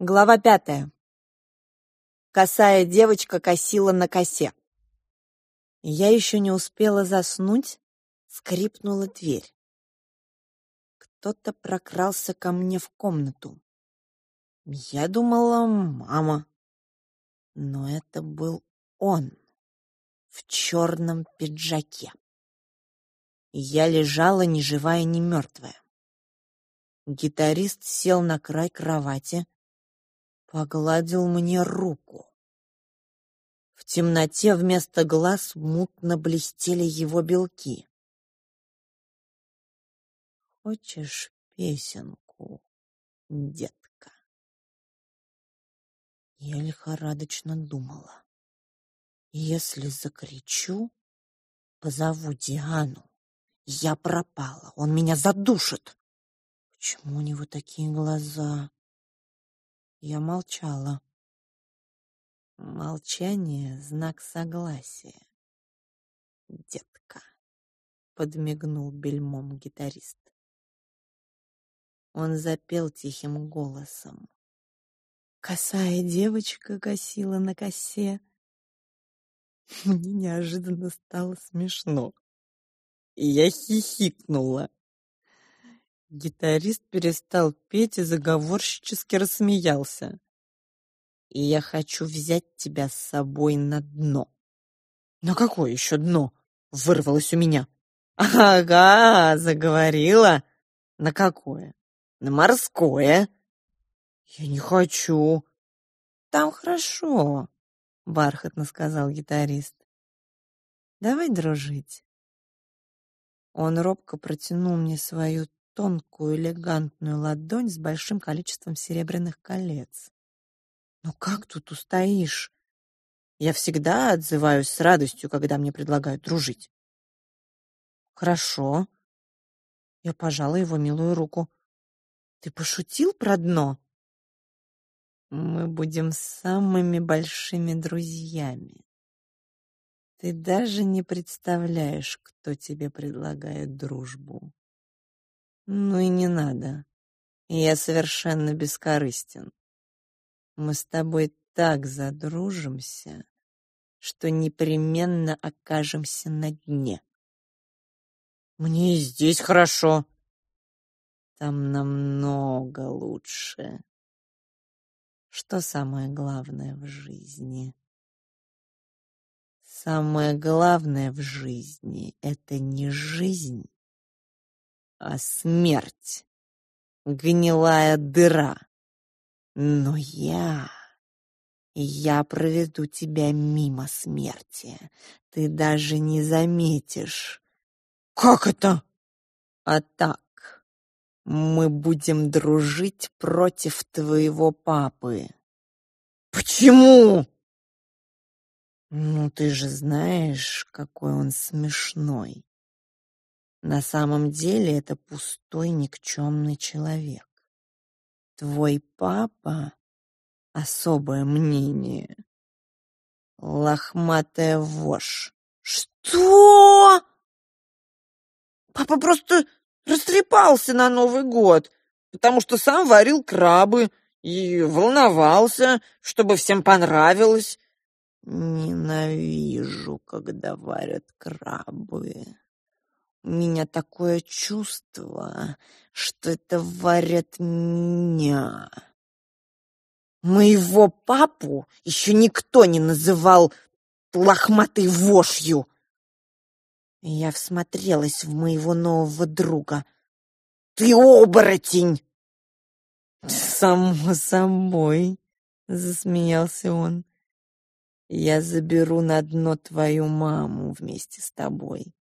Глава пятая. Косая девочка косила на косе. Я еще не успела заснуть, скрипнула дверь. Кто-то прокрался ко мне в комнату. Я думала, мама. Но это был он в черном пиджаке. Я лежала ни живая, ни мертвая. Гитарист сел на край кровати, погладил мне руку. В темноте вместо глаз мутно блестели его белки. «Хочешь песенку, детка?» Я лихорадочно думала. «Если закричу, позову Диану, я пропала, он меня задушит. Почему у него такие глаза?» Я молчала. Молчание — знак согласия. «Детка», — подмигнул бельмом гитарист. Он запел тихим голосом. Косая девочка косила на косе. Мне неожиданно стало смешно. Я хихикнула. Гитарист перестал петь и заговорщически рассмеялся. «И я хочу взять тебя с собой на дно». «На какое еще дно?» — вырвалось у меня. «Ага, заговорила. На какое? На морское». «Я не хочу». «Там хорошо», — бархатно сказал гитарист. «Давай дружить». Он робко протянул мне свою тонкую элегантную ладонь с большим количеством серебряных колец. «Ну как тут устоишь?» Я всегда отзываюсь с радостью, когда мне предлагают дружить. «Хорошо». Я пожала его милую руку. «Ты пошутил про дно?» «Мы будем самыми большими друзьями. Ты даже не представляешь, кто тебе предлагает дружбу». Ну и не надо. Я совершенно бескорыстен. Мы с тобой так задружимся, что непременно окажемся на дне. Мне и здесь хорошо. Там намного лучше. Что самое главное в жизни? Самое главное в жизни — это не жизнь, а смерть. Гнилая дыра. Но я... Я проведу тебя мимо смерти. Ты даже не заметишь. Как это? А так. Мы будем дружить против твоего папы. Почему? Ну, ты же знаешь, какой он смешной. На самом деле это пустой никчемный человек. Твой папа — особое мнение. Лохматая вошь. Что? Папа просто растрепался на Новый год, потому что сам варил крабы и волновался, чтобы всем понравилось. Ненавижу, когда варят крабы. Меня такое чувство, что это варят меня. Моего папу еще никто не называл лохматой вошью. Я всмотрелась в моего нового друга. «Ты оборотень!» «Само собой», — засмеялся он. «Я заберу на дно твою маму вместе с тобой.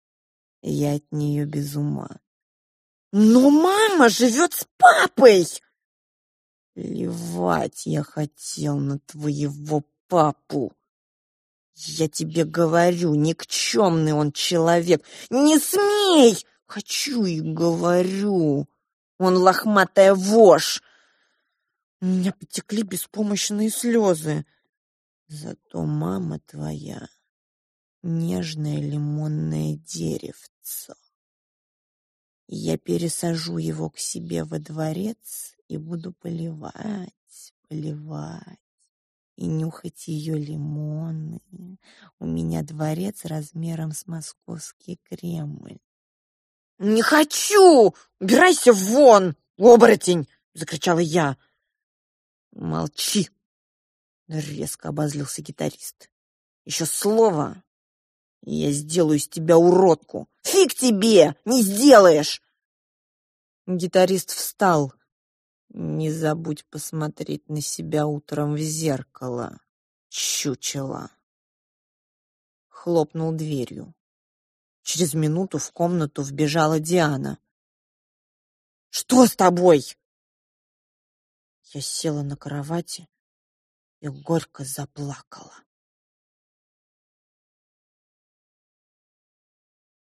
Я от нее без ума. Но мама живет с папой! Плевать я хотел на твоего папу. Я тебе говорю, никчемный он человек. Не смей! Хочу и говорю. Он лохматая вошь. У меня потекли беспомощные слезы. Зато мама твоя нежное лимонное деревцо. Я пересажу его к себе во дворец и буду поливать, поливать и нюхать ее лимоны. У меня дворец размером с московский Кремль. «Не хочу! Убирайся вон, оборотень!» — закричала я. «Молчи!» — резко обозлился гитарист. «Еще слово, я сделаю из тебя уродку! Фиг тебе! Не сделаешь!» Гитарист встал. «Не забудь посмотреть на себя утром в зеркало, чучело!» Хлопнул дверью. Через минуту в комнату вбежала Диана. «Что с тобой?» Я села на кровати и горько заплакала.